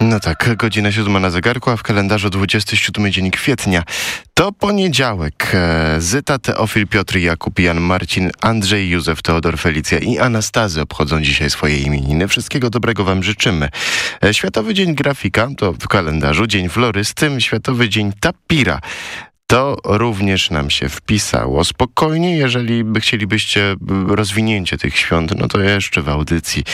No tak, godzina siódma na zegarku, a w kalendarzu 27 dzień kwietnia. To poniedziałek. E, Zyta, Teofil, Piotr, Jakub, Jan, Marcin, Andrzej, Józef, Teodor, Felicja i Anastazy obchodzą dzisiaj swoje imieniny. Wszystkiego dobrego wam życzymy. E, Światowy Dzień Grafika to w kalendarzu, Dzień Florysty, Światowy Dzień Tapira. To również nam się wpisało. Spokojnie, jeżeli by chcielibyście rozwinięcie tych świąt, no to jeszcze w audycji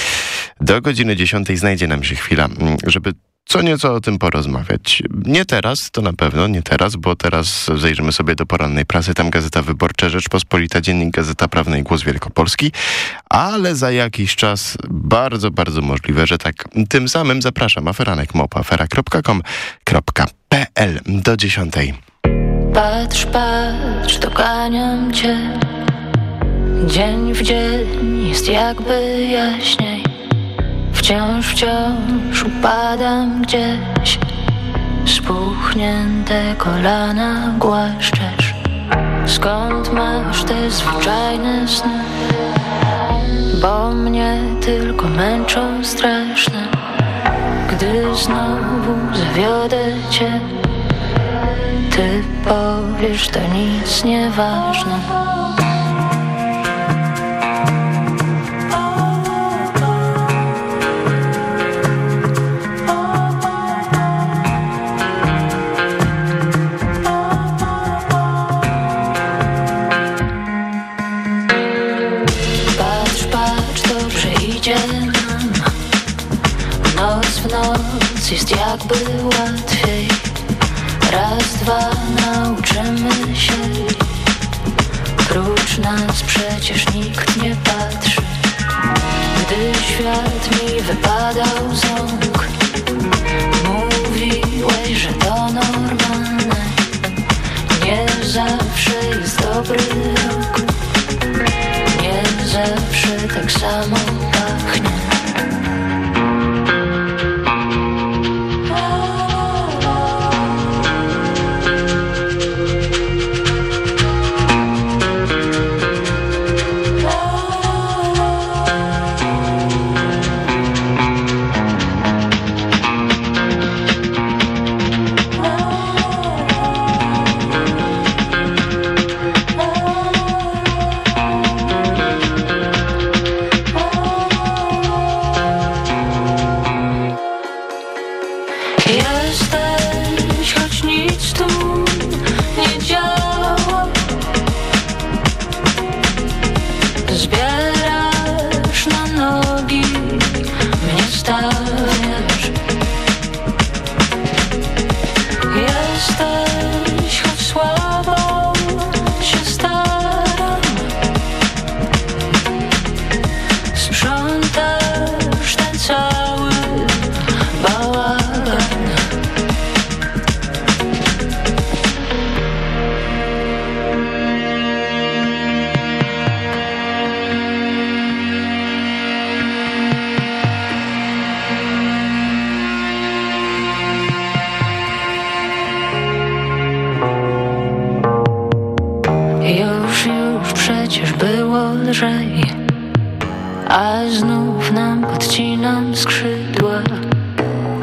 do godziny 10 znajdzie nam się chwila, żeby co nieco o tym porozmawiać. Nie teraz, to na pewno, nie teraz, bo teraz zajrzymy sobie do porannej prasy, tam Gazeta Wyborcza, Rzeczpospolita, Dziennik Gazeta Prawna i Głos Wielkopolski, ale za jakiś czas bardzo, bardzo możliwe, że tak. Tym samym zapraszam aferanek afera.com.pl do 10. Patrz, patrz, doganiam cię. Dzień w dzień jest jakby jaśniej. Wciąż, wciąż upadam gdzieś. Spuchnięte kolana głaszczesz. Skąd masz te zwyczajne sny? Bo mnie tylko męczą straszne. Gdy znowu zawiodę cię ty powiesz, to nic nieważne. Noc w noc jest jakby łatwiej. Raz, dwa, nauczymy się. Prócz nas przecież nikt nie patrzy. Gdy świat mi wypadał z rąk Mówiłeś, że to normalne. Nie zawsze jest dobry rok. Nie zawsze tak samo pachnie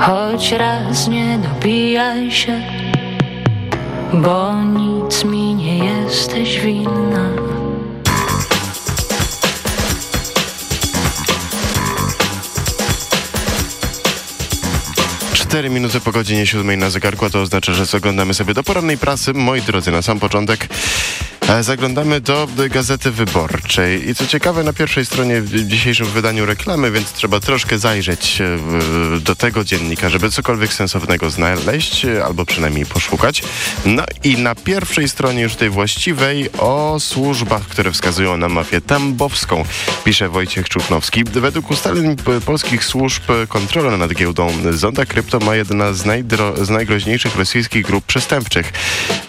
Choć raz nie dobijaj się Bo nic mi nie jesteś winna Cztery minuty po godzinie siódmej na zegarku, a to oznacza, że zaglądamy sobie do porannej prasy. Moi drodzy, na sam początek zaglądamy do Gazety Wyborczej. I co ciekawe, na pierwszej stronie w dzisiejszym wydaniu reklamy, więc trzeba troszkę zajrzeć e, do tego dziennika, żeby cokolwiek sensownego znaleźć, e, albo przynajmniej poszukać. No i na pierwszej stronie już tej właściwej o służbach, które wskazują na mafię tambowską, pisze Wojciech Czupnowski. Według ustaleń polskich służb e, kontrola nad giełdą Zonda Krypto ma jedna z, z najgroźniejszych rosyjskich grup przestępczych.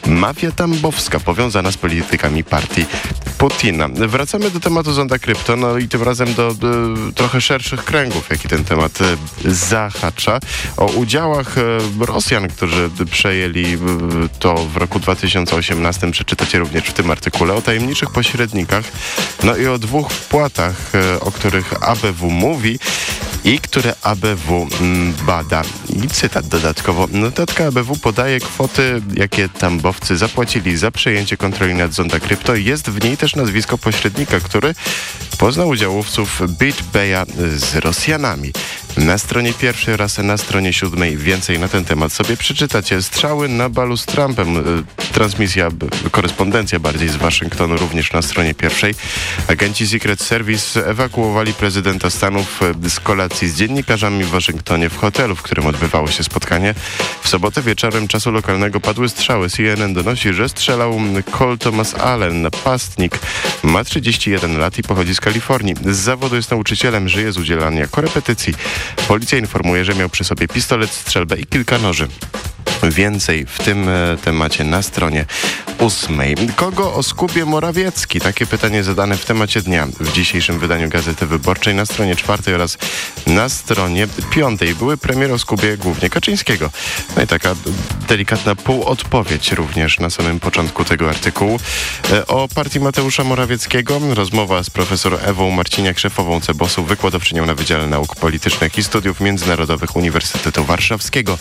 Mafia tambowska powiązana z politykami partii Putina. Wracamy do tematu Zonda Krypto, no i tym razem do, do trochę szerszych kręgów, jaki ten temat e, zahacza. O udziałach e, Rosjan, którzy przejęli e, to w roku 2018, przeczytacie również w tym artykule, o tajemniczych pośrednikach, no i o dwóch wpłatach, o których ABW mówi i które ABW mm, bada. I cytat dodatkowo. Notatka ABW podaje kwoty, jakie tambowcy zapłacili za przejęcie kontroli nad Zonda Krypto. Jest w niej też nazwisko pośrednika, który poznał udziałowców BitBaya z Rosjanami. Na stronie pierwszej oraz na stronie siódmej więcej na ten temat sobie przeczytacie. Strzały na balu z Trumpem. E, transmisja, korespondencja bardziej z Waszyngtonu również na stronie pierwszej. Agenci Secret Service ewakuowali prezydenta Stanów e, z kolacji z dziennikarzami w Waszyngtonie w hotelu, w którym odbywało się spotkanie. W sobotę wieczorem czasu lokalnego padły strzały. CNN donosi, że strzelał Cole Thomas Allen, napastnik. Ma 31 lat i pochodzi z Kalifornii. Z zawodu jest nauczycielem, żyje z udzielania korepetycji. Policja informuje, że miał przy sobie pistolet, strzelbę i kilka noży. Więcej w tym e, temacie na stronie ósmej. Kogo o Skubie Morawiecki? Takie pytanie zadane w temacie dnia w dzisiejszym wydaniu Gazety Wyborczej na stronie czwartej oraz na stronie piątej. Były premier o Skubie głównie Kaczyńskiego. No i taka delikatna półodpowiedź również na samym początku tego artykułu. E, o partii Mateusza Morawieckiego rozmowa z profesor Ewą Marciniak, szefową Cebosu, wykładowczynią na Wydziale Nauk Politycznych i Studiów Międzynarodowych Uniwersytetu Warszawskiego.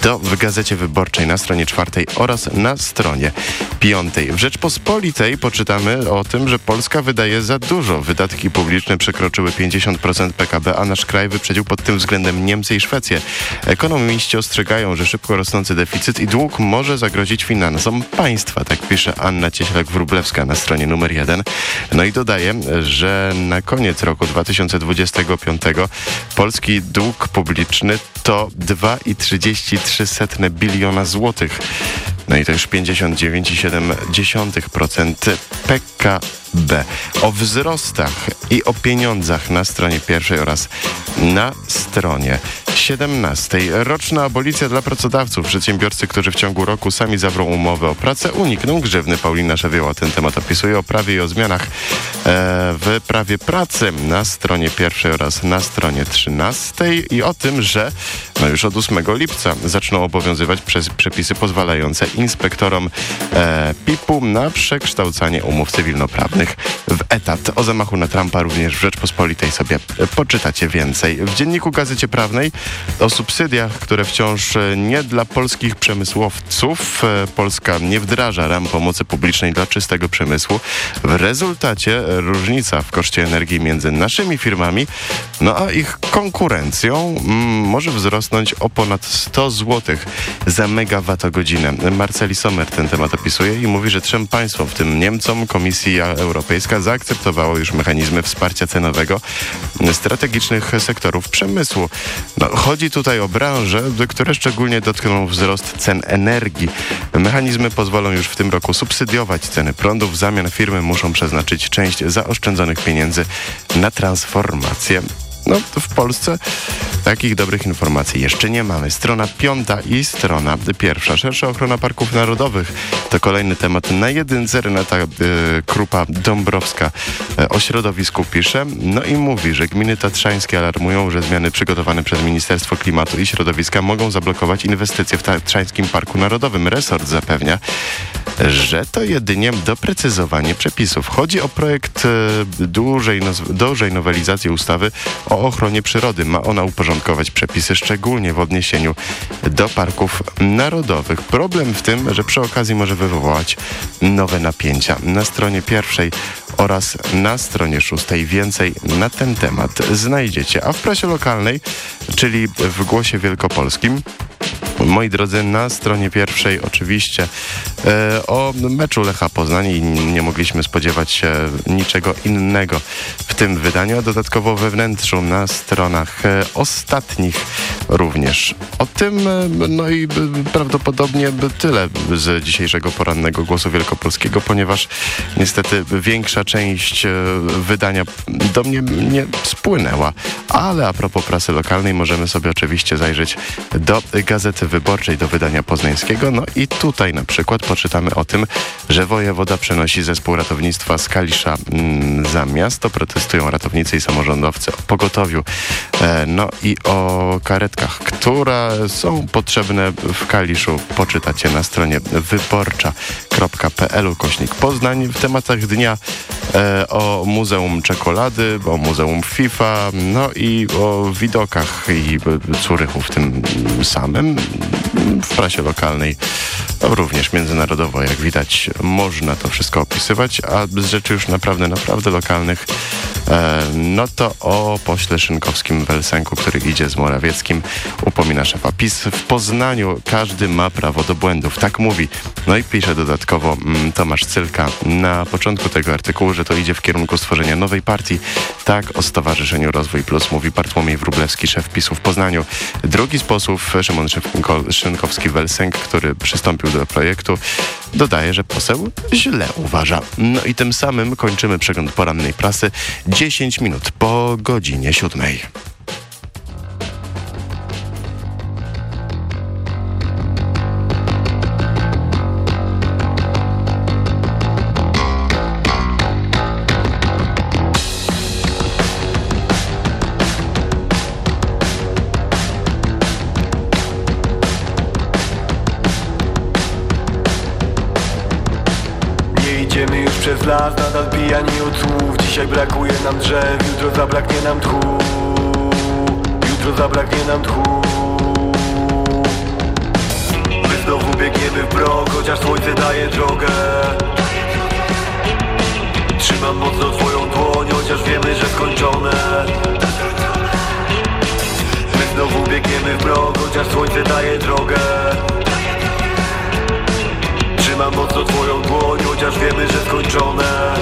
To w Gazecie Wyborczej na stronie czwartej oraz na stronie piątej. W Rzeczpospolitej poczytamy o tym, że Polska wydaje za dużo. Wydatki publiczne przekroczyły 50% PKB, a nasz kraj wyprzedził pod tym względem Niemcy i Szwecję. Ekonomiści ostrzegają, że szybko rosnący deficyt i dług może zagrozić finansom państwa, tak pisze Anna Cieślak-Wróblewska na stronie numer jeden. No i dodaje, że na koniec roku 2025 polski dług publiczny to 2,33 biliona złotych. No i to już 59,7% PKB. O wzrostach i o pieniądzach na stronie pierwszej oraz na stronie 17. Roczna abolicja dla pracodawców. Przedsiębiorcy, którzy w ciągu roku sami zawrą umowę o pracę, unikną grzewny. Paulina Szewioła ten temat opisuje o prawie i o zmianach e, w prawie pracy na stronie pierwszej oraz na stronie 13 i o tym, że no już od 8 lipca zaczną obowiązywać przepisy pozwalające inspektorom e, PIP-u na przekształcanie umów cywilnoprawnych w etat. O zamachu na Trumpa również w Rzeczpospolitej sobie poczytacie więcej. W Dzienniku Gazecie Prawnej o subsydiach, które wciąż nie dla polskich przemysłowców. E, Polska nie wdraża ram pomocy publicznej dla czystego przemysłu. W rezultacie różnica w koszcie energii między naszymi firmami, no a ich konkurencją mm, może wzrosnąć o ponad 100 zł za megawattogodzinę. Marceli Sommer ten temat opisuje i mówi, że trzem państwom, w tym Niemcom, Komisja Europejska zaakceptowała już mechanizmy wsparcia cenowego strategicznych sektorów przemysłu. No, chodzi tutaj o branże, które szczególnie dotkną wzrost cen energii. Mechanizmy pozwolą już w tym roku subsydiować ceny prądu. W zamian firmy muszą przeznaczyć część zaoszczędzonych pieniędzy na transformację no, w Polsce takich dobrych informacji jeszcze nie mamy. Strona piąta i strona pierwsza. Szersza ochrona parków narodowych to kolejny temat na jedynce. Renata y, Krupa Dąbrowska y, o środowisku pisze. No i mówi, że gminy tatrzańskie alarmują, że zmiany przygotowane przez Ministerstwo Klimatu i Środowiska mogą zablokować inwestycje w Tatrzańskim Parku Narodowym. Resort zapewnia, że to jedynie doprecyzowanie przepisów. Chodzi o projekt y, dużej, dużej nowelizacji ustawy o ochronie przyrody. Ma ona uporządkować przepisy szczególnie w odniesieniu do parków narodowych. Problem w tym, że przy okazji może wywołać nowe napięcia. Na stronie pierwszej oraz na stronie szóstej więcej na ten temat znajdziecie. A w prasie lokalnej, czyli w Głosie Wielkopolskim, Moi drodzy, na stronie pierwszej oczywiście e, o meczu Lecha Poznań i nie mogliśmy spodziewać się niczego innego w tym wydaniu, a dodatkowo we wnętrzu na stronach e, ostatnich również. O tym, e, no i prawdopodobnie tyle z dzisiejszego porannego Głosu Wielkopolskiego, ponieważ niestety większa część e, wydania do mnie nie spłynęła. Ale a propos prasy lokalnej możemy sobie oczywiście zajrzeć do Gazety Wyborczej, do wydania poznańskiego. No i tutaj na przykład poczytamy o tym, że wojewoda przenosi zespół ratownictwa z Kalisza mm, za miasto. Protestują ratownicy i samorządowcy o pogotowiu. E, no i o karetkach, które są potrzebne w Kaliszu. Poczytacie na stronie wyborcza facebook.pl kośnik Poznań. W tematach dnia e, o Muzeum Czekolady, o Muzeum FIFA, no i o widokach i Curychu w tym samym. W prasie lokalnej również międzynarodowo, jak widać, można to wszystko opisywać, a z rzeczy już naprawdę, naprawdę lokalnych, e, no to o pośle szynkowskim Welsenku, który idzie z Morawieckim, upomina szefa PiS. W Poznaniu każdy ma prawo do błędów, tak mówi. No i pisze dodatkowo mm, Tomasz Cylka na początku tego artykułu, że to idzie w kierunku stworzenia nowej partii. Tak o Stowarzyszeniu Rozwój Plus mówi Bartłomiej Wróblewski, szef PiSu w Poznaniu. Drugi sposób, Szymon Szynkowski-Welsenk, który przystąpił do projektu, dodaje, że poseł źle uważa. No i tym samym kończymy przegląd porannej prasy 10 minut po godzinie siódmej. Tchu. My znowu biegniemy w brok Chociaż słońce daje drogę. Trzymam mocno twoją dłoń Chociaż wiemy, że skończone. My znowu biegniemy w brok Chociaż słońce daje drogę. Trzymam mocno twoją dłoń, chociaż wiemy, że skończone.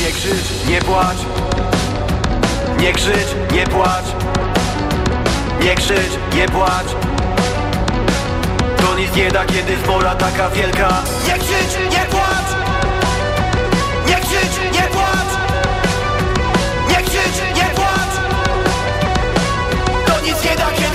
Nie krzycz, nie płacz. Nie krzycz, nie płacz Nie krzycz, nie płacz. To nic nie da, kiedy spora taka wielka. Nie krzycz, nie płacz. Nie krzycz, nie płacz. Nie krzycz, nie płacz. To nic nie da, kiedy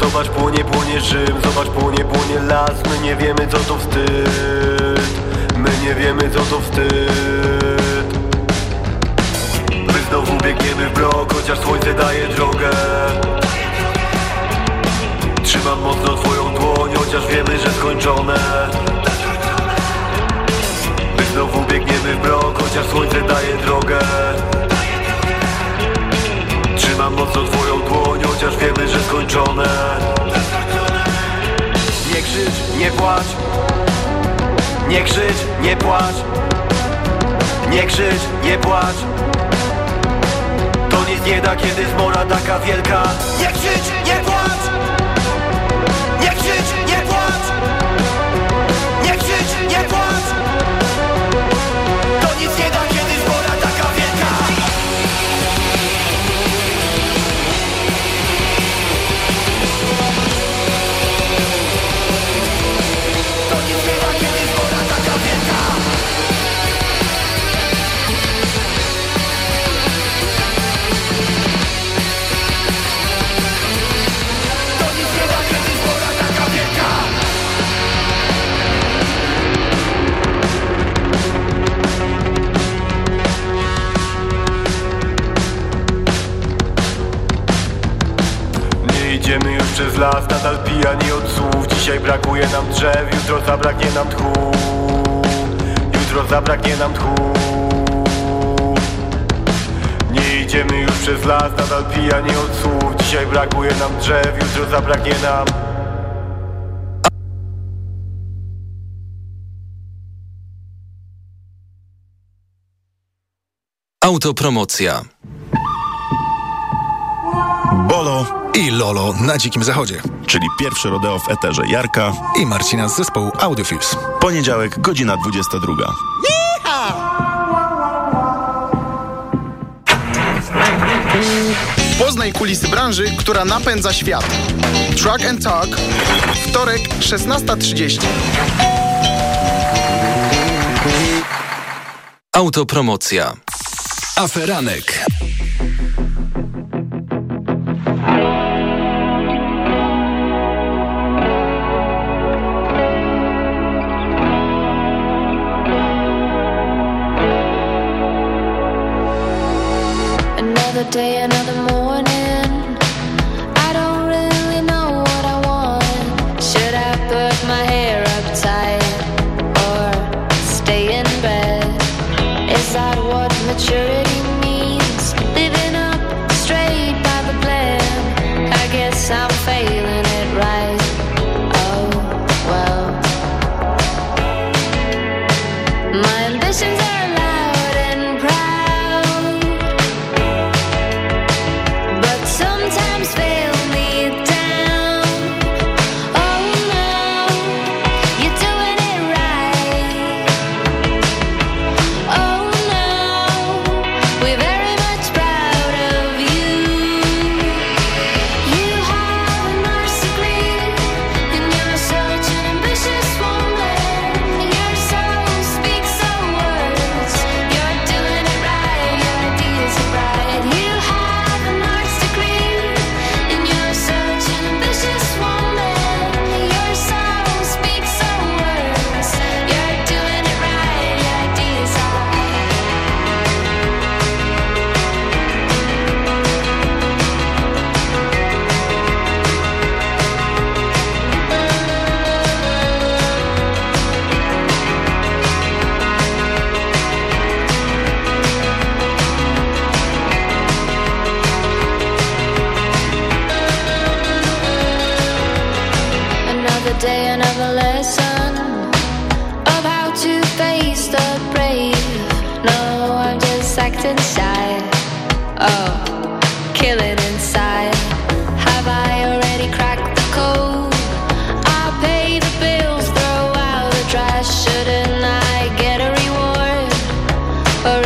Zobacz płonie, płonie Rzym. Zobacz płonie, płonie las. My nie wiemy co to wstyd. My nie wiemy co to wstyd. My znowu biegniemy w blok Chociaż słońce daje drogę. Trzymam mocno twoją dłoń Chociaż wiemy, że skończone. My znowu biegniemy w blok Chociaż słońce daje drogę. Trzymam mocno twoją dłoń, chociaż wiemy, że skończone. Nie krzycz, nie płacz. Nie krzycz, nie płacz. Nie krzycz, nie płacz. To nic nie da, kiedy zmora taka wielka. Nie krzycz, nie płacz pijani od słów Dzisiaj brakuje nam drzew, jutro zabraknie nam Autopromocja. Bolo, i Lolo na Dzikim Zachodzie. czyli pierwsze rodeo w eterze Jarka. I Marcina z zespołu Audiofils. Poniedziałek, godzina 22. Kulisy branży, która napędza świat. Truck and Talk. Wtorek, 16.30. Autopromocja. Aferanek.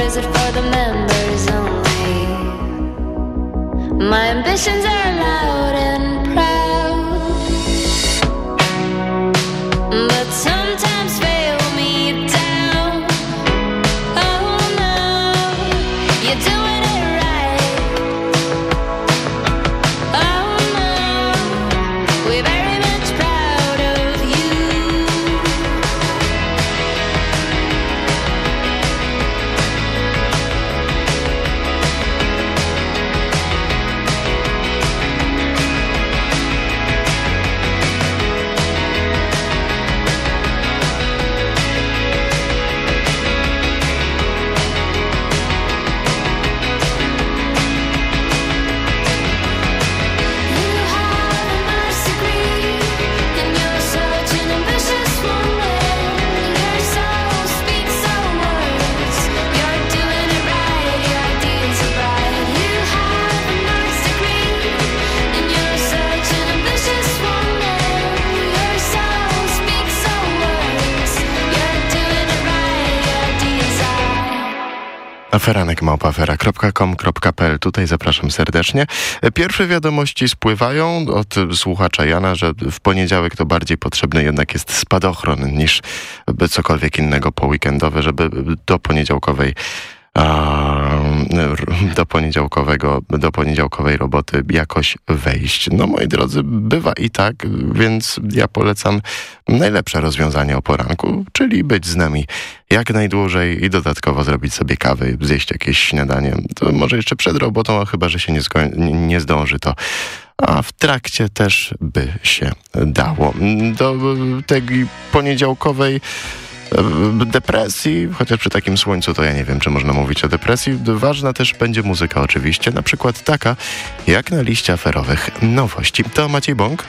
Is it for the members only? My ambitions are loud and are. Aferanek małpafera.com.pl. Tutaj zapraszam serdecznie. Pierwsze wiadomości spływają od słuchacza Jana, że w poniedziałek to bardziej potrzebny jednak jest spadochron niż cokolwiek innego poweekendowe, żeby do poniedziałkowej do poniedziałkowego, do poniedziałkowej roboty jakoś wejść. No moi drodzy, bywa i tak, więc ja polecam najlepsze rozwiązanie o poranku, czyli być z nami jak najdłużej i dodatkowo zrobić sobie kawy, zjeść jakieś śniadanie. To może jeszcze przed robotą, a chyba, że się nie, nie, zdąży, to a w trakcie też by się dało. Do tej poniedziałkowej e, depresji, chociaż przy takim słońcu to ja nie wiem, czy można mówić o depresji. Ważna też będzie muzyka oczywiście, na przykład taka jak na liście aferowych nowości. To Maciej Bąk.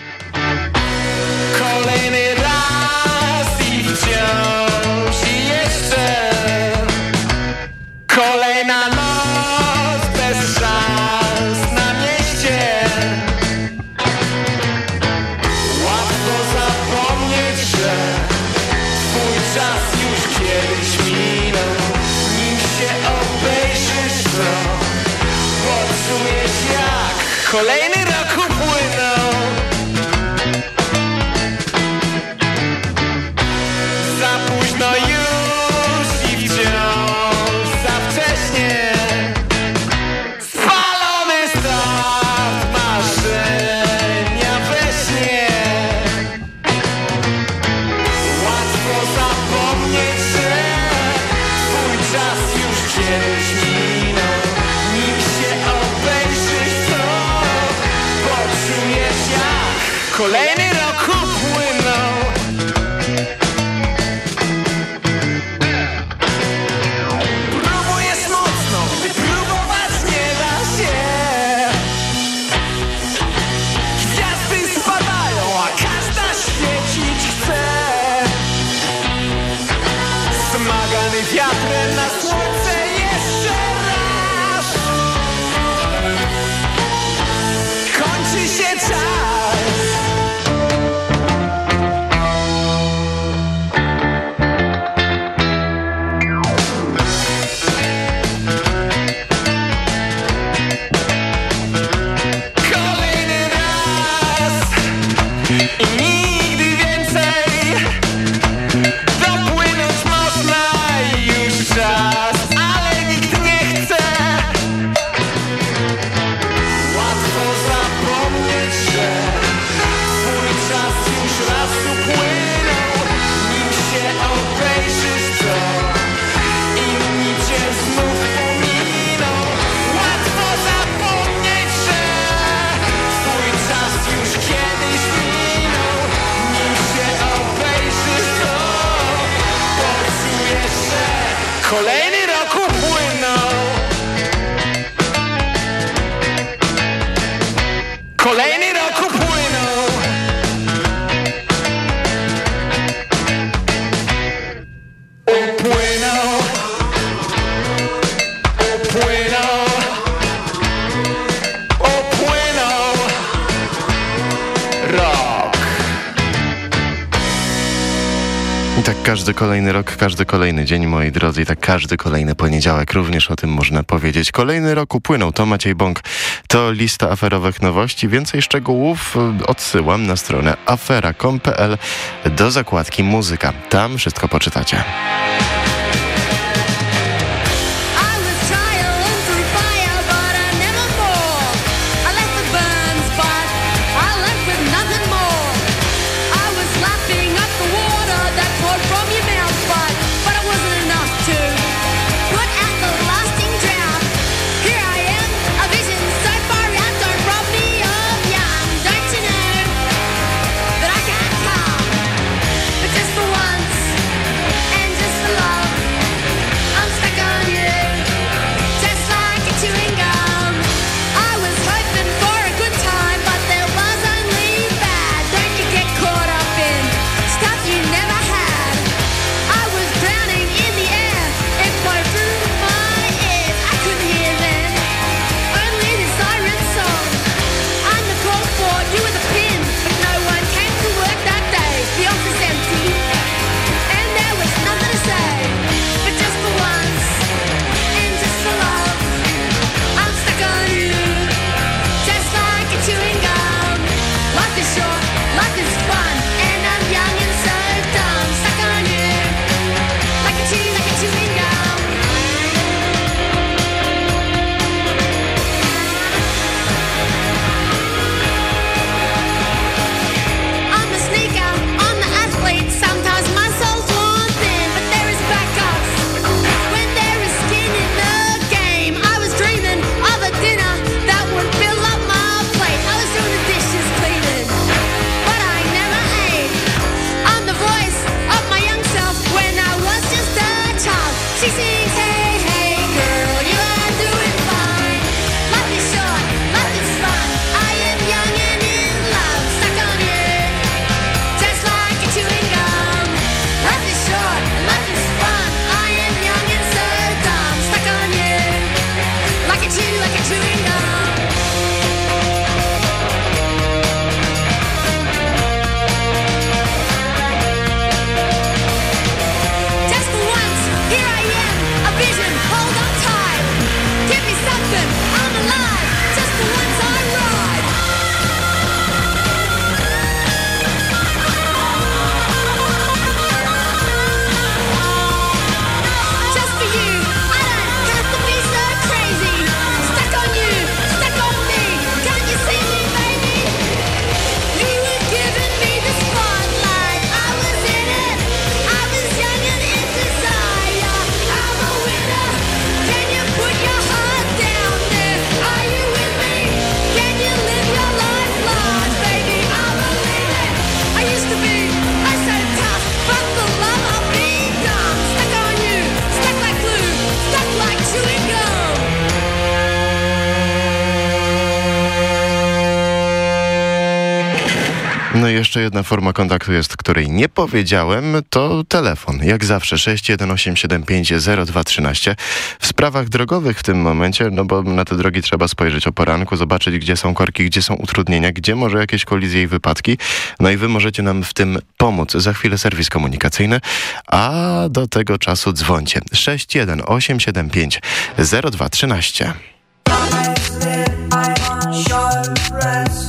kolejny rok, każdy kolejny dzień, moi drodzy, i tak każdy kolejny poniedziałek również o tym można powiedzieć. Kolejny rok upłynął, to Maciej Bąk. To lista aferowych nowości. Więcej szczegółów odsyłam na stronę afera.com.pl do zakładki muzyka. Tam wszystko poczytacie. jeszcze jedna forma kontaktu jest, której nie powiedziałem, to telefon. Jak zawsze 618750213. W sprawach drogowych w tym momencie, no bo na te drogi trzeba spojrzeć o poranku, zobaczyć gdzie są korki, gdzie są utrudnienia, gdzie może jakieś kolizje i wypadki. No i wy możecie nam w tym pomóc. Za chwilę serwis komunikacyjny, a do tego czasu dzwońcie. 61875 0213. I.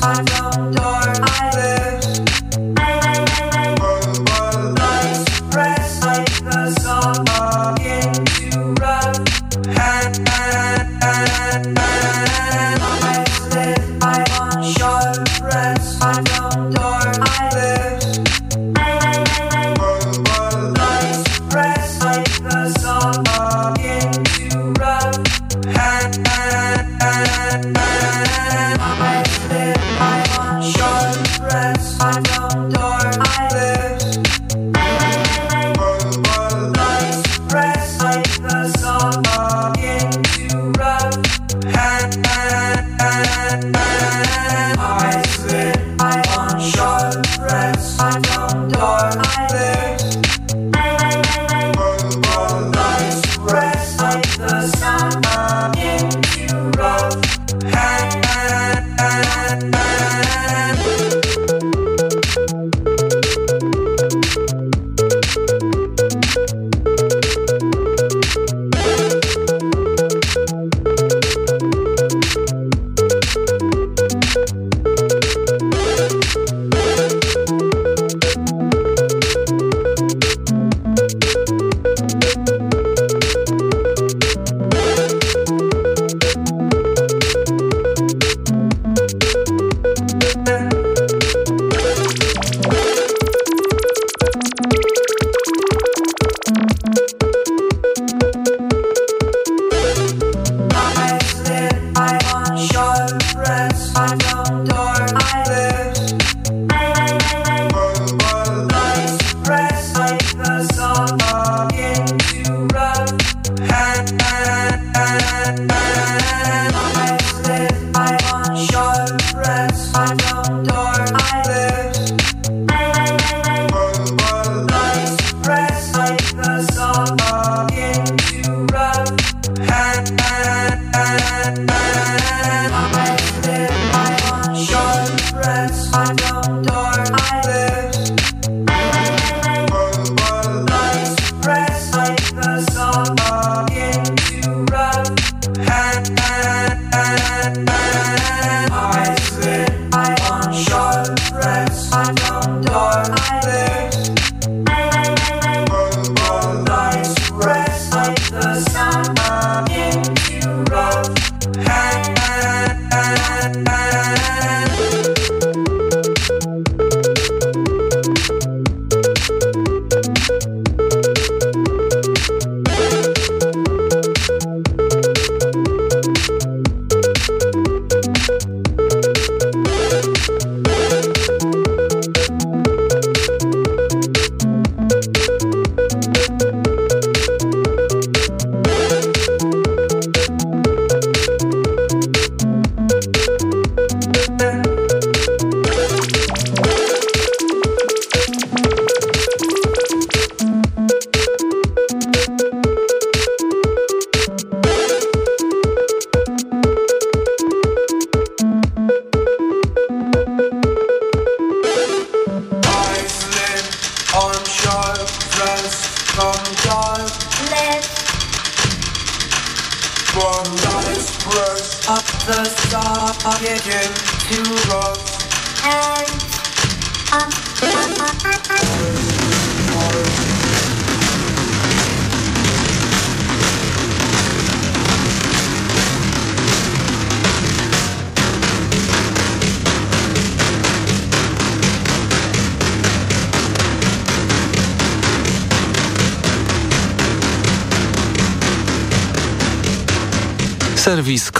I don't know.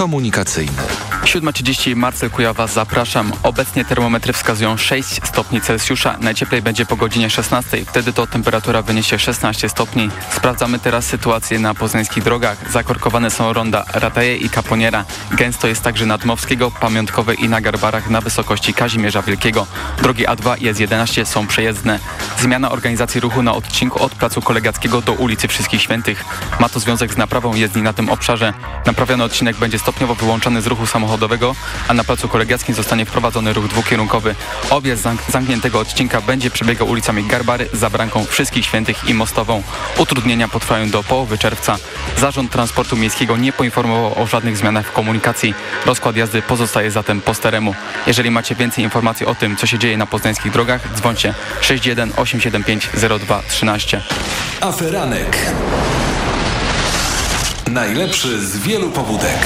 Komunikacyjny. 7.30 Marcel Kujawa, zapraszam. Obecnie termometry wskazują 6 stopni Celsjusza. Najcieplej będzie po godzinie 16. Wtedy to temperatura wyniesie 16 stopni. Sprawdzamy teraz sytuację na poznańskich drogach. Zakorkowane są ronda Rataje i Kaponiera. Gęsto jest także na Dmowskiego, Pamiątkowej i na Garbarach na wysokości Kazimierza Wielkiego. Drogi A2 i S11 są przejezdne. Zmiana organizacji ruchu na odcinku od Placu Kolegackiego do ulicy Wszystkich Świętych. Ma to związek z naprawą jezdni na tym obszarze. Naprawiony odcinek będzie stopniowo wyłączony z ruchu samochodowego, a na Placu Kolegackim zostanie wprowadzony ruch dwukierunkowy. Objazd zamk zamkniętego odcinka będzie przebiegał ulicami Garbary, Zabranką, Wszystkich Świętych i Mostową. Utrudnienia potrwają do połowy czerwca. Zarząd Transportu Miejskiego nie poinformował o żadnych zmianach w komunikacji. Rozkład jazdy pozostaje zatem po staremu. Jeżeli macie więcej informacji o tym, co się dzieje na poznańskich drogach, dzwońcie 61 875 02 13. Aferanek. Najlepszy z wielu pobudek.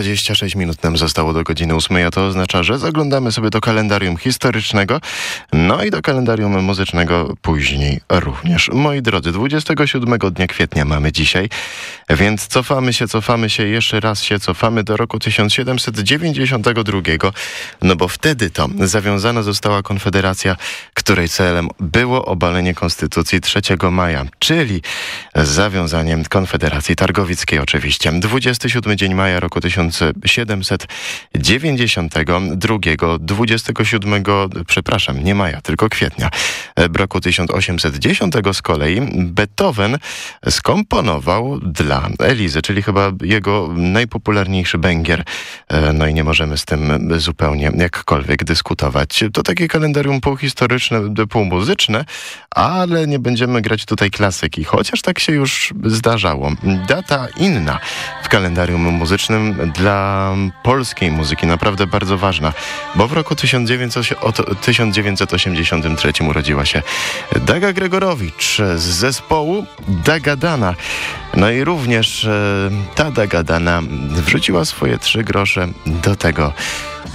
26 minut nam zostało do godziny 8, a to oznacza, że zaglądamy sobie do kalendarium historycznego, no i do kalendarium muzycznego później również. Moi drodzy, 27 dnia kwietnia mamy dzisiaj, więc cofamy się, cofamy się, jeszcze raz się cofamy do roku 1792, no bo wtedy to zawiązana została konfederacja, której celem było obalenie konstytucji 3 maja, czyli zawiązanie konfederacji targowickiej oczywiście. 27 dzień maja roku 1792, 27, przepraszam, nie maja, tylko kwietnia, w roku 1810 z kolei Beethoven skomponował dla Elizy, czyli chyba jego najpopularniejszy bęgier. No i nie możemy z tym zupełnie jakkolwiek dyskutować. To takie kalendarium półhistoryczne, półmuzyczne, ale nie będziemy grać tutaj klasyki, chociaż tak się już zdarzało. Data inna w kalendarium muzycznym dla polskiej muzyki, naprawdę bardzo ważna, bo w roku 1983 urodziła się Daga Gregorowicz z zespołu Dagadana. No i również e, ta Dagadana wrzuciła swoje trzy grosze do tego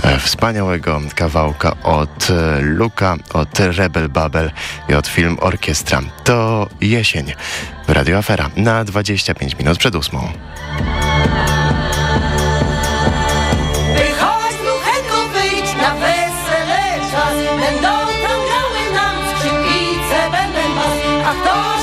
e, wspaniałego kawałka od e, Luka, od Rebel Babel i od film Orkiestra. To jesień w Radio Afera na 25 minut przed ósmą. 都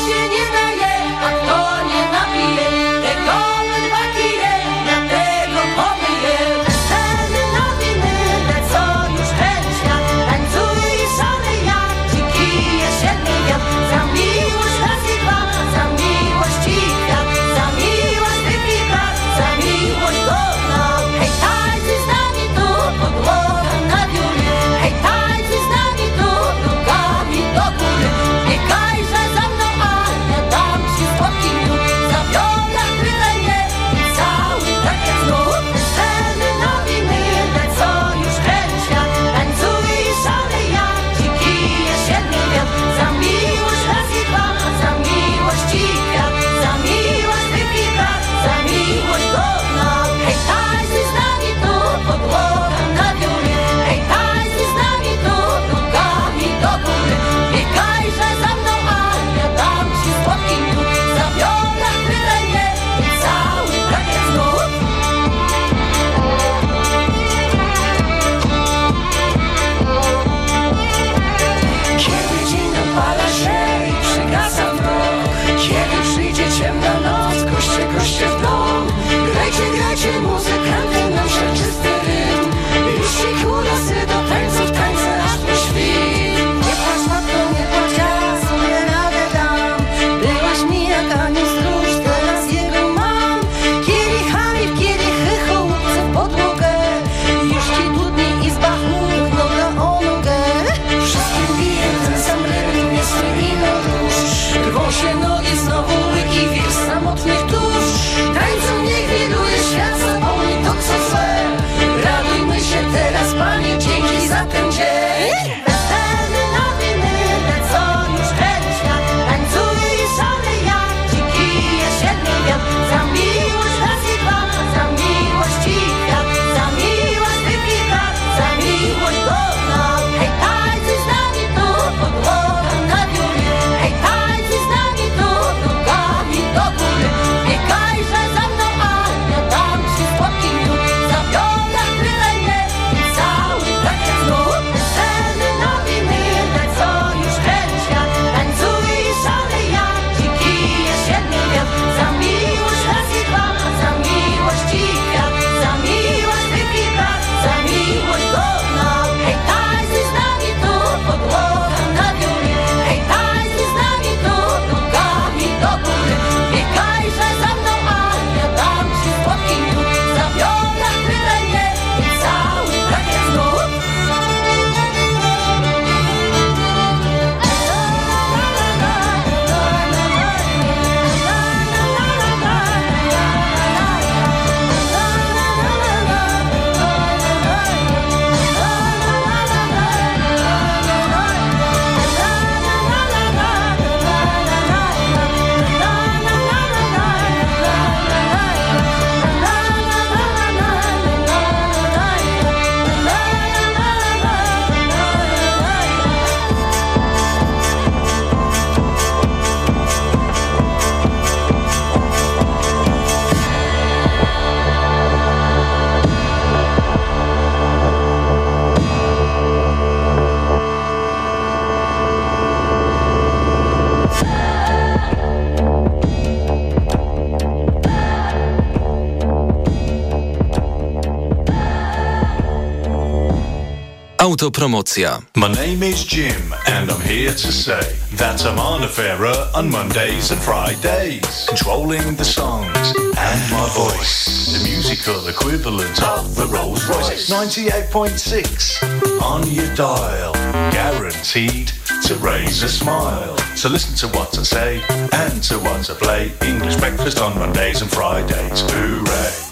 Autopromocja. My name is Jim and I'm here to say that I'm on a fairer on Mondays and Fridays, controlling the songs and my voice, the musical equivalent of the Rolls Royce. 98.6 on your dial, guaranteed to raise a smile. So listen to what I say and to what I play. English breakfast on Mondays and Fridays. Hooray!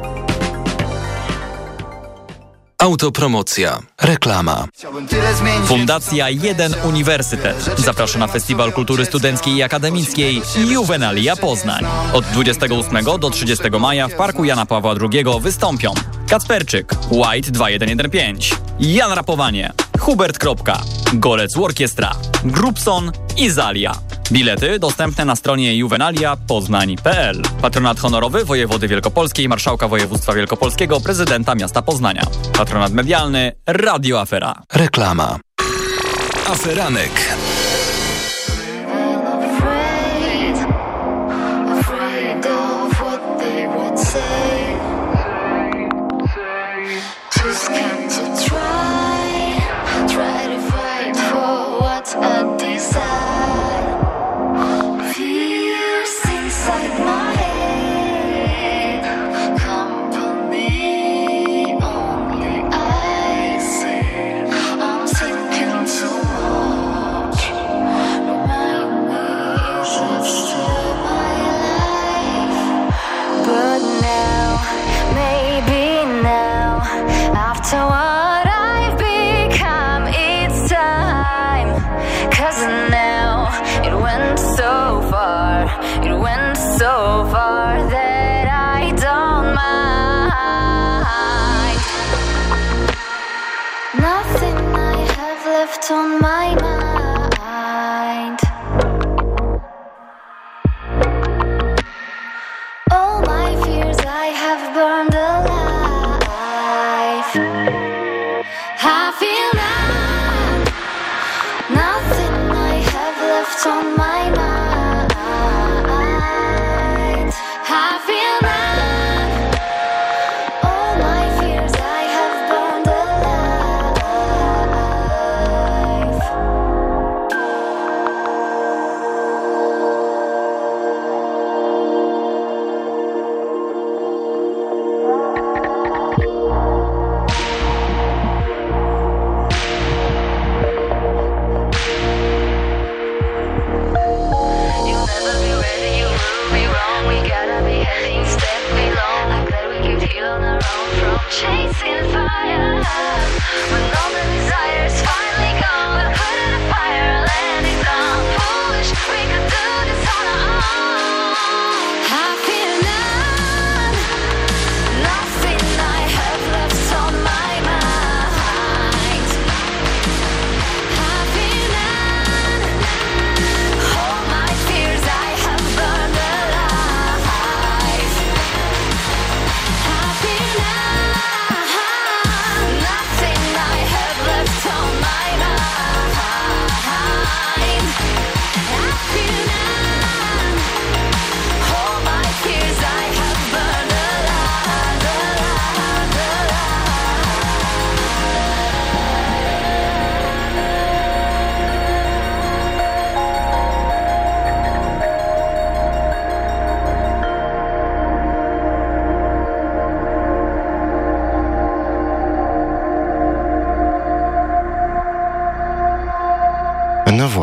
Autopromocja. Reklama. Fundacja Jeden Uniwersytet zaprasza na Festiwal Kultury Studenckiej i Akademickiej Juvenalia Poznań. Od 28 do 30 maja w Parku Jana Pawła II wystąpią Kacperczyk, White 2115, Jan Rapowanie, Hubert Kropka, Golec Orkiestra, Grupson i Zalia. Bilety dostępne na stronie juvenalia.poznań.pl. Patronat honorowy wojewody wielkopolskiej, marszałka województwa wielkopolskiego, prezydenta miasta Poznania. Patronat medialny Radio Afera. Reklama. Aferanek.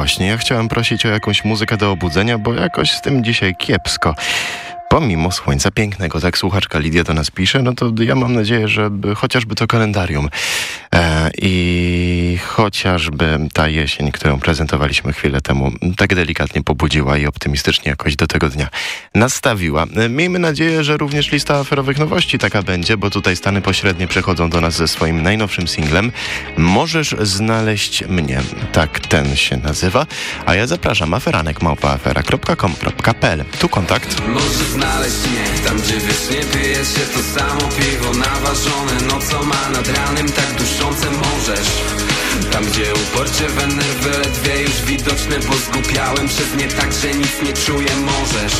Właśnie, ja chciałem prosić o jakąś muzykę do obudzenia, bo jakoś z tym dzisiaj kiepsko. Pomimo słońca pięknego, tak słuchaczka Lidia do nas pisze, no to ja mam nadzieję, że by- chociażby to kalendarium i chociażby ta jesień, którą prezentowaliśmy chwilę temu, tak delikatnie pobudziła i optymistycznie jakoś do tego dnia nastawiła. E, Miejmy nadzieję, że również lista aferowych nowości taka będzie, bo tutaj Stany Pośrednie przychodzą do nas ze swoim najnowszym singlem. Możesz znaleźć mnie, tak ten się nazywa, a ja zapraszam aferanek małpaafera.com.pl. Tu kontakt. Możesz znaleźć mnie tam, gdzie wiecznie pije się to samo piwo naważone No co ma nad ranem tak duszące Może możesz. Tam gdzie uporcie we nerwy ledwie już widoczne Bo zgupiałem przez nie tak, że nic nie czuję możesz.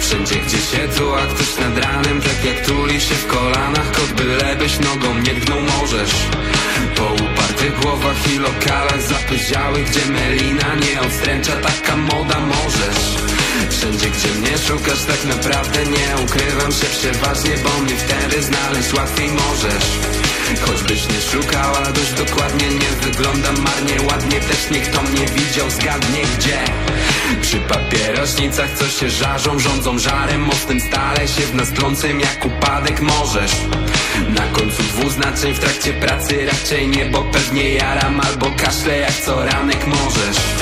Wszędzie gdzie tu, a ktoś nad ranem Tak jak tuli się w kolanach Kot bylebyś nogą nie tknął możesz. Po upartych głowach i lokalach zapyziałych Gdzie melina nie odstręcza taka moda możesz. Wszędzie gdzie mnie szukasz tak naprawdę nie ukrywam się przeważnie Bo mnie wtedy znaleźć łatwiej możesz Choćbyś nie szukała dość dokładnie Nie wyglądam marnie, ładnie Też niech to mnie widział, zgadnie gdzie. Przy papierośnicach co się żarzą Rządzą żarem, mostem stale się w nas trącym Jak upadek możesz. Na końcu dwuznaczeń w trakcie pracy Raczej nie, bo pewnie jaram Albo kaszle jak co ranek możesz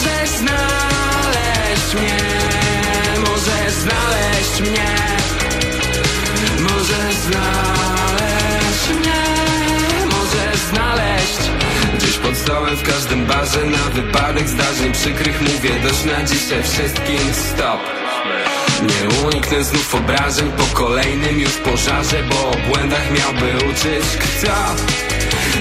Możesz znaleźć mnie Możesz znaleźć mnie. Możesz znaleźć mnie Możesz znaleźć. Gdzieś pod stołem w każdym barze Na wypadek zdarzeń przykrych mówię Dość na dzisiaj wszystkim. Stop. Nie uniknę znów obrażeń po kolejnym już pożarze Bo o błędach miałby uczyć kto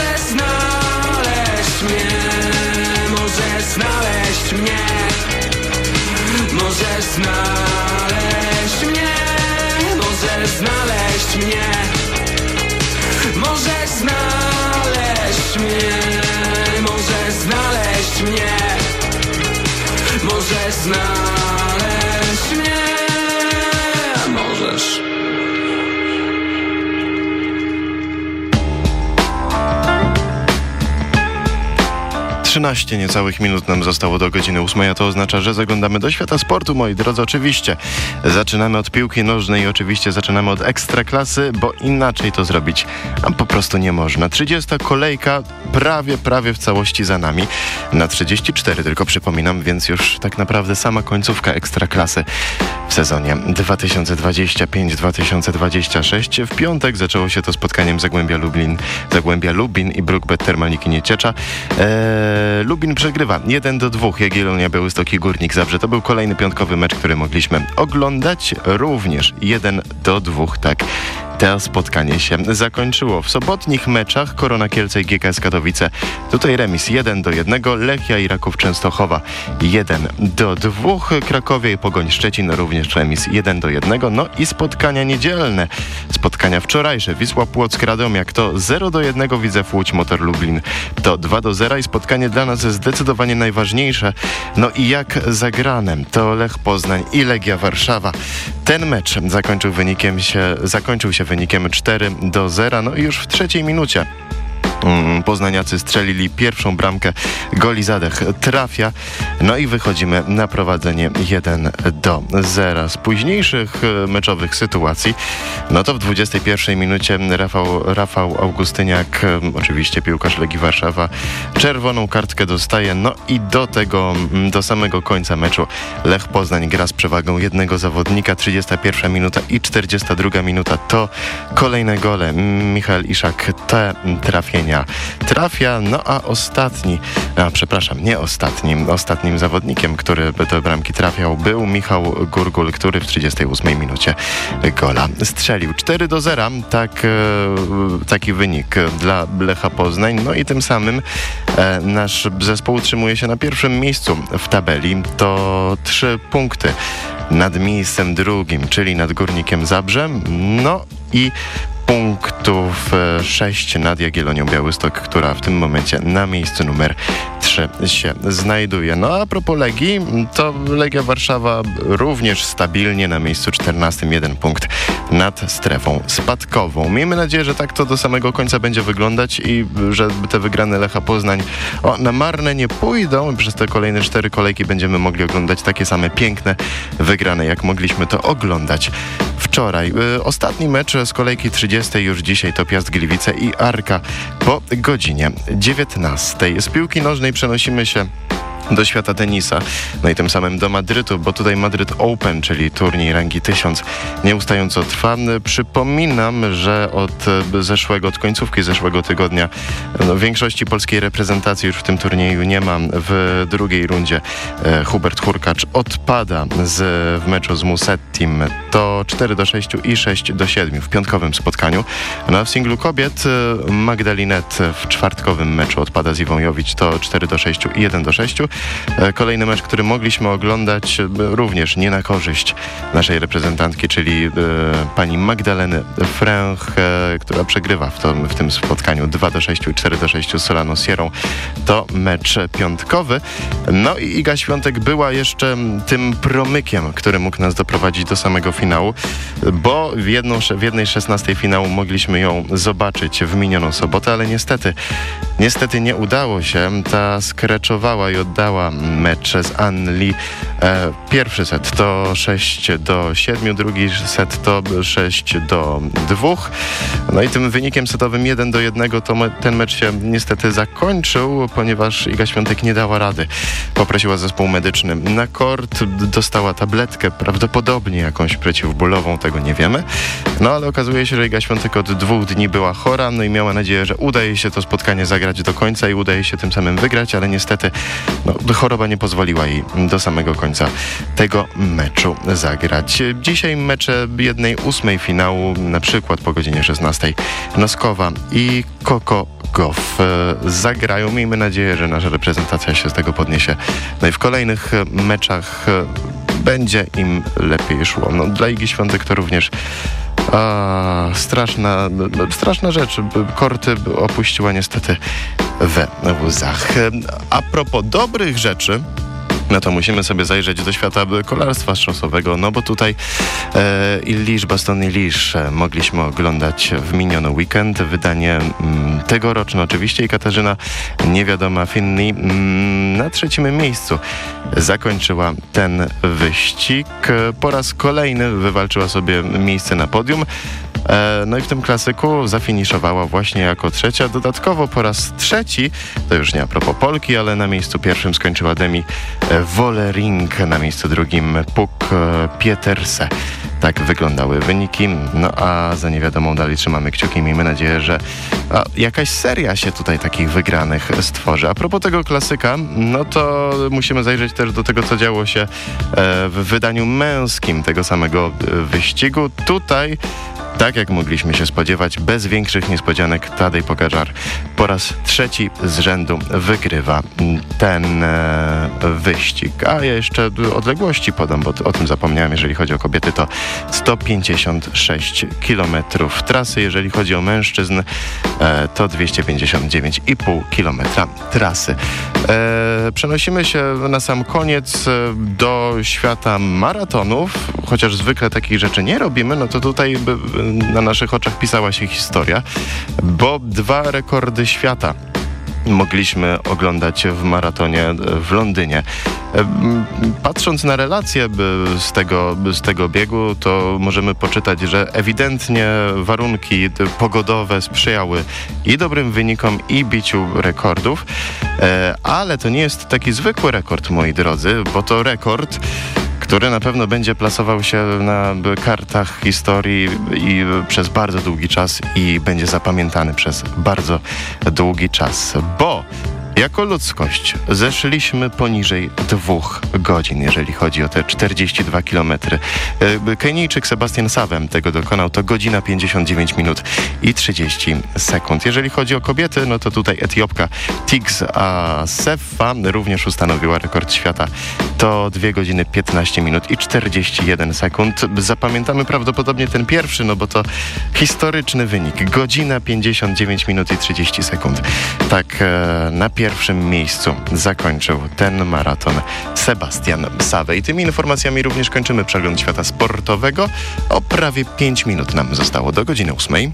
Możesz znaleźć mnie Możesz znaleźć mnie. Możesz znaleźć mnie Możesz znaleźć mnie. Możesz znaleźć mnie Możesz znaleźć mnie. Możesz znaleźć 13 niecałych minut nam zostało do godziny 8, a to oznacza, że zaglądamy do świata sportu, moi drodzy. Oczywiście zaczynamy od piłki nożnej i oczywiście zaczynamy od ekstraklasy, bo inaczej to zrobić a po prostu nie można. 30 kolejka prawie, prawie w całości za nami. Na 34 tylko przypominam, więc już tak naprawdę sama końcówka ekstraklasy w sezonie 2025-2026. W piątek zaczęło się to spotkaniem Zagłębia Lublin, Zagłębia Lubin i Brookbet Termalniki Nieciecza. Eee, Lubin przegrywa 1 do 2. Jagiellonia Białystok i Górnik Zabrze. To był kolejny piątkowy mecz, który mogliśmy oglądać. Również 1 do 2, tak to spotkanie się zakończyło. W sobotnich meczach Korona Kielce i GKS Katowice. Tutaj remis 1 do 1, Lechia i Raków Częstochowa 1 do 2, Krakowie i Pogoń Szczecin również remis 1 do 1. No i spotkania niedzielne. Spotkania wczorajsze. Wisła Płock Radomiak to 0 do 1, Widzew Łódź Motor Lublin to 2 do 0 i spotkanie dla nas zdecydowanie najważniejsze. No i jak zagranem to Lech Poznań i Legia Warszawa. Ten mecz zakończył wynikiem się, zakończył się wynikiem 4 do 0. No i już w trzeciej minucie Poznaniacy strzelili pierwszą bramkę. Goli Zadech trafia. No i wychodzimy na prowadzenie 1 do 0. Z późniejszych e, meczowych sytuacji, no to w 21 minucie Rafał, Rafał Augustyniak, e, oczywiście piłkarz Legii Warszawa, czerwoną kartkę dostaje. No i do tego, mm, do samego końca meczu Lech Poznań gra z przewagą jednego zawodnika. 31 minuta i 42 minuta to kolejne gole. Michał Iszak te trafienia trafia. No a ostatni, a przepraszam, nie ostatnim, ostatnim zawodnikiem, który do bramki trafiał był Michał Gurgul, który w 38 minucie gola strzelił. 4 do 0, tak, e, taki wynik dla Lecha Poznań. No i tym samym e, nasz zespół utrzymuje się na pierwszym miejscu w tabeli. To trzy punkty nad miejscem drugim, czyli nad Górnikiem Zabrze. No i punktów, 6 nad Jagiellonią Białystok, która w tym momencie na miejscu numer 3 się znajduje. No a propos Legii, to Legia Warszawa również stabilnie na miejscu 14, jeden punkt nad strefą spadkową. Miejmy nadzieję, że tak to do samego końca będzie wyglądać i że te wygrane Lecha Poznań o, na marne nie pójdą. Przez te kolejne cztery kolejki będziemy mogli oglądać takie same piękne wygrane, jak mogliśmy to oglądać wczoraj. Y, ostatni mecz z kolejki 30 już dzisiaj to Piast Gliwice i Arka po godzinie 19. Z piłki nożnej przenosimy się do świata tenisa, no i tym samym do Madrytu, bo tutaj Madryt Open, czyli turniej rangi 1000, nieustająco trwa. Przypominam, że od zeszłego, od końcówki zeszłego tygodnia no, większości polskiej reprezentacji już w tym turnieju nie ma. W drugiej rundzie e, Hubert Hurkacz odpada z, w meczu z Musettim. To 4 do 6 i 6 do 7 w piątkowym spotkaniu. No a w singlu kobiet e, Magdalinet w czwartkowym meczu odpada z Iwąjowicz. To 4 do 6 i 1 do 6. E, kolejny mecz, który mogliśmy oglądać e, również nie na korzyść naszej reprezentantki, czyli e, pani Magdaleny Fręch, która przegrywa w, w tym spotkaniu 2 do 6 i 4 do 6 z Solano Sierą. To mecz piątkowy. No i Iga Świątek była jeszcze tym promykiem, który mógł nas doprowadzić do samego finału, bo w, jedną, w jednej 16 finału mogliśmy ją zobaczyć w minioną sobotę, ale niestety, niestety nie udało się. Ta skreczowała i oddała mecz z Anli. E, pierwszy set to 6 do 7, drugi set to 6 do 2. No i tym wynikiem setowym 1 do 1 to me, ten mecz się niestety zakończył, ponieważ Iga Świątek nie dała rady. Poprosiła zespół medyczny na kort, dostała tabletkę, prawdopodobnie jakąś przeciwbólową, tego nie wiemy. No ale okazuje się, że Iga Świątek od dwóch dni była chora, no i miała nadzieję, że uda jej się to spotkanie zagrać do końca i uda jej się tym samym wygrać, ale niestety no, choroba nie pozwoliła jej do samego końca tego meczu zagrać. Dzisiaj mecze jednej ósmej finału, na przykład po godzinie 16 Noskowa i Koko Goff e, zagrają. Miejmy nadzieję, że nasza reprezentacja się z tego podniesie. No i w kolejnych meczach e, będzie im lepiej szło. No, dla Igi Świątek to również a, straszna, straszna rzecz. Korty opuściła niestety we łzach. A propos dobrych rzeczy, no to musimy sobie zajrzeć do świata kolarstwa szosowego, no bo tutaj e, Illisz, Baston Illisz mogliśmy oglądać w miniony weekend, wydanie mm, tegoroczne oczywiście i Katarzyna Niewiadoma Finni mm, na trzecim miejscu zakończyła ten wyścig. Po raz kolejny wywalczyła sobie miejsce na podium. E, no i w tym klasyku zafiniszowała właśnie jako trzecia. Dodatkowo po raz trzeci, to już nie a propos Polki, ale na miejscu pierwszym skończyła Demi Wollering, na miejscu drugim Puk Pieterse. Tak wyglądały wyniki. No a za niewiadomą dalej trzymamy kciuki. Miejmy nadzieję, że jakaś seria się tutaj takich wygranych stworzy. A propos tego klasyka, no to musimy zajrzeć też do tego, co działo się e, w wydaniu męskim tego samego e, wyścigu. Tutaj tak jak mogliśmy się spodziewać, bez większych niespodzianek Tadej Pogaczar po raz trzeci z rzędu wygrywa ten e, wyścig. A ja jeszcze odległości podam, bo o tym zapomniałem, jeżeli chodzi o kobiety, to 156 km trasy. Jeżeli chodzi o mężczyzn, e, to 259,5 km trasy. E, przenosimy się na sam koniec do świata maratonów, chociaż zwykle takich rzeczy nie robimy, no to tutaj na naszych oczach pisała się historia, bo dwa rekordy świata mogliśmy oglądać w maratonie w Londynie. Patrząc na relacje z tego, z tego biegu, to możemy poczytać, że ewidentnie warunki pogodowe sprzyjały i dobrym wynikom, i biciu rekordów, e, ale to nie jest taki zwykły rekord, moi drodzy, bo to rekord który na pewno będzie plasował się na kartach historii i przez bardzo długi czas i będzie zapamiętany przez bardzo długi czas, bo Jako ludzkość zeszliśmy poniżej dwóch godzin, jeżeli chodzi o te 42 kilometry. E, Kenijczyk Sebastian Sawem tego dokonał, to godzina 59 minut i 30 sekund. Jeżeli chodzi o kobiety, no to tutaj Etiopka Tigs Asefa również ustanowiła rekord świata. To 2 godziny 15 minut i 41 sekund. Zapamiętamy prawdopodobnie ten pierwszy, no bo to historyczny wynik. Godzina 59 minut i 30 sekund. Tak e, na pierwszym miejscu zakończył ten maraton Sebastian Sawe. I tymi informacjami również kończymy przegląd świata sportowego. O prawie 5 minut nam zostało do godziny 8.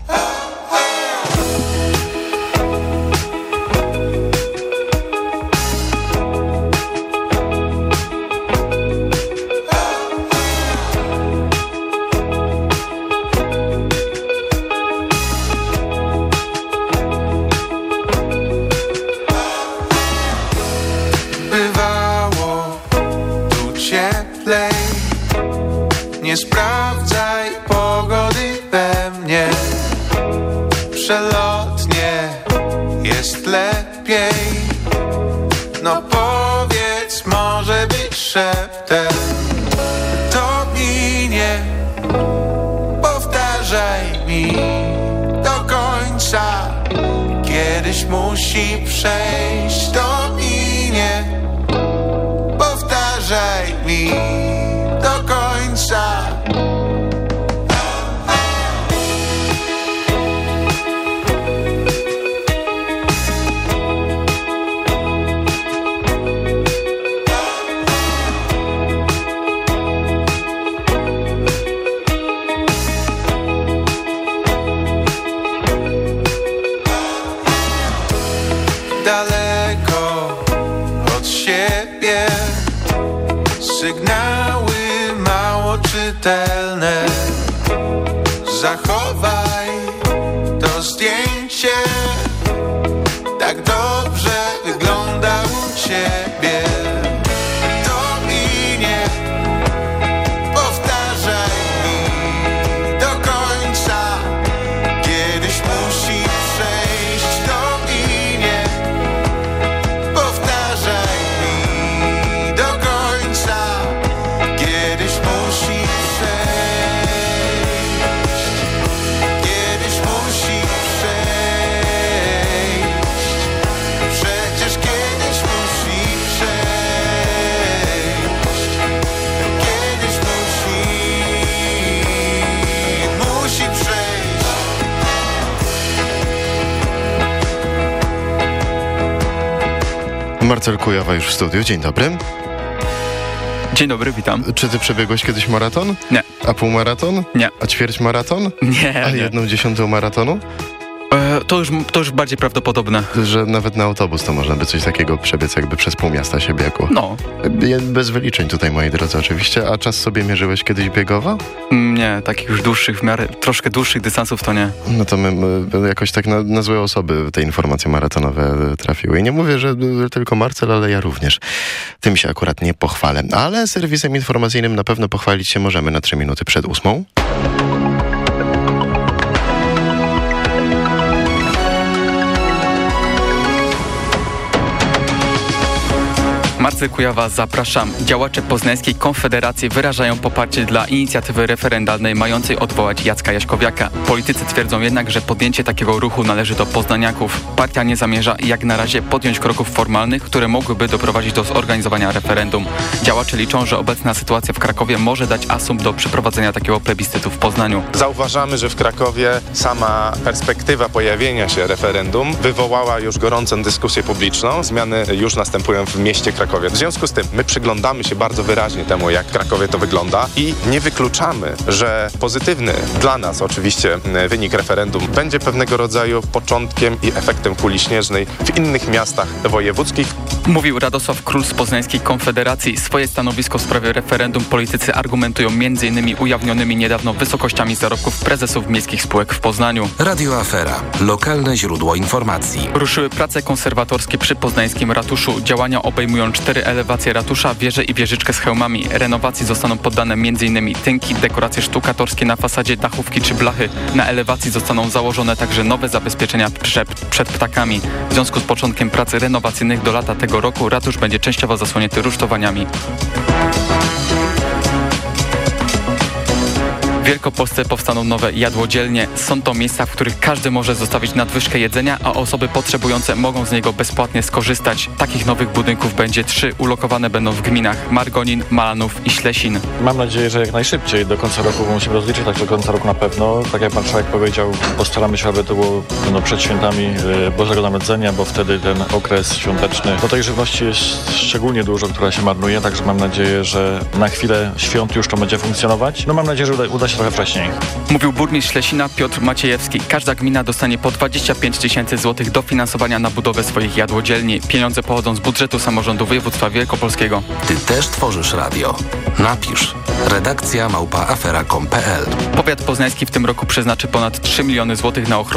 zdjęcie Tak dobrze Marcel Kujowa już w studiu. Dzień dobry. Dzień dobry, witam. Czy ty przebiegłeś kiedyś maraton? Nie. A półmaraton? Nie. A ćwierć maraton? Nie, A nie. jedną dziesiątą maratonu? E, to, już, to już bardziej prawdopodobne. Że nawet na autobus to można by coś takiego przebiec, jakby przez pół miasta się biegło. No. Bez wyliczeń tutaj, moi drodzy, oczywiście. A czas sobie mierzyłeś kiedyś biegowo? Mm, Nie, takich już dłuższych, w miarę troszkę dłuższych dystansów to nie. No to my, my jakoś tak na, na złe osoby te informacje maratonowe trafiły. I nie mówię, że tylko Marcel, ale ja również. Tym się akurat nie pochwalę. Ale serwisem informacyjnym na pewno pochwalić się możemy na trzy minuty przed ósmą. Marcel Kujawa, zapraszam. Działacze Poznańskiej Konfederacji wyrażają poparcie dla inicjatywy referendalnej mającej odwołać Jacka Jaśkowiaka. Politycy twierdzą jednak, że podjęcie takiego ruchu należy do poznaniaków. Partia nie zamierza jak na razie podjąć kroków formalnych, które mogłyby doprowadzić do zorganizowania referendum. Działacze liczą, że obecna sytuacja w Krakowie może dać asumpt do przeprowadzenia takiego plebiscytu w Poznaniu. Zauważamy, że w Krakowie sama perspektywa pojawienia się referendum wywołała już gorącą dyskusję publiczną. Zmiany już następują w mieście Krakowie. W związku z tym my przyglądamy się bardzo wyraźnie temu, jak w Krakowie to wygląda i nie wykluczamy, że pozytywny dla nas oczywiście wynik referendum będzie pewnego rodzaju początkiem i efektem kuli śnieżnej w innych miastach wojewódzkich. Mówił Radosław Król z Poznańskiej Konfederacji. Swoje stanowisko w sprawie referendum politycy argumentują m.in. ujawnionymi niedawno wysokościami zarobków prezesów miejskich spółek w Poznaniu. Radio Afera. Lokalne źródło informacji. Ruszyły prace konserwatorskie przy poznańskim ratuszu. Działania obejmują cztery elewacje ratusza, wieże i wieżyczkę z hełmami. Renowacji zostaną poddane m.in. tynki, dekoracje sztukatorskie na fasadzie, dachówki czy blachy. Na elewacji zostaną założone także nowe zabezpieczenia przed, ptakami. W związku z początkiem prac renowacyjnych do lata tego roku ratusz będzie częściowo zasłonięty rusztowaniami. W Wielkopolsce powstaną nowe jadłodzielnie. Są to miejsca, w których każdy może zostawić nadwyżkę jedzenia, a osoby potrzebujące mogą z niego bezpłatnie skorzystać. Takich nowych budynków będzie trzy. Ulokowane będą w gminach Margonin, Malanów i Ślesin. Mam nadzieję, że jak najszybciej do końca roku musimy rozliczyć, tak do końca roku na pewno. Tak jak pan Człowiek powiedział, postaramy się, aby to było no, przed świętami e, Bożego Narodzenia, bo wtedy ten okres świąteczny, bo tej żywności jest szczególnie dużo, która się marnuje, także mam nadzieję, że na chwilę świąt już to będzie funkcjonować. No mam nadzieję, że uda, uda się trochę wcześniej. Mówił burmistrz Ślesina Piotr Maciejewski. Każda gmina dostanie po 25 tysięcy złotych dofinansowania na budowę swoich jadłodzielni. Pieniądze pochodzą z budżetu samorządu województwa wielkopolskiego. Ty też tworzysz radio. Napisz. Redakcja małpa afera.com.pl Powiat poznański w tym roku przeznaczy ponad 3 miliony złotych na ochronę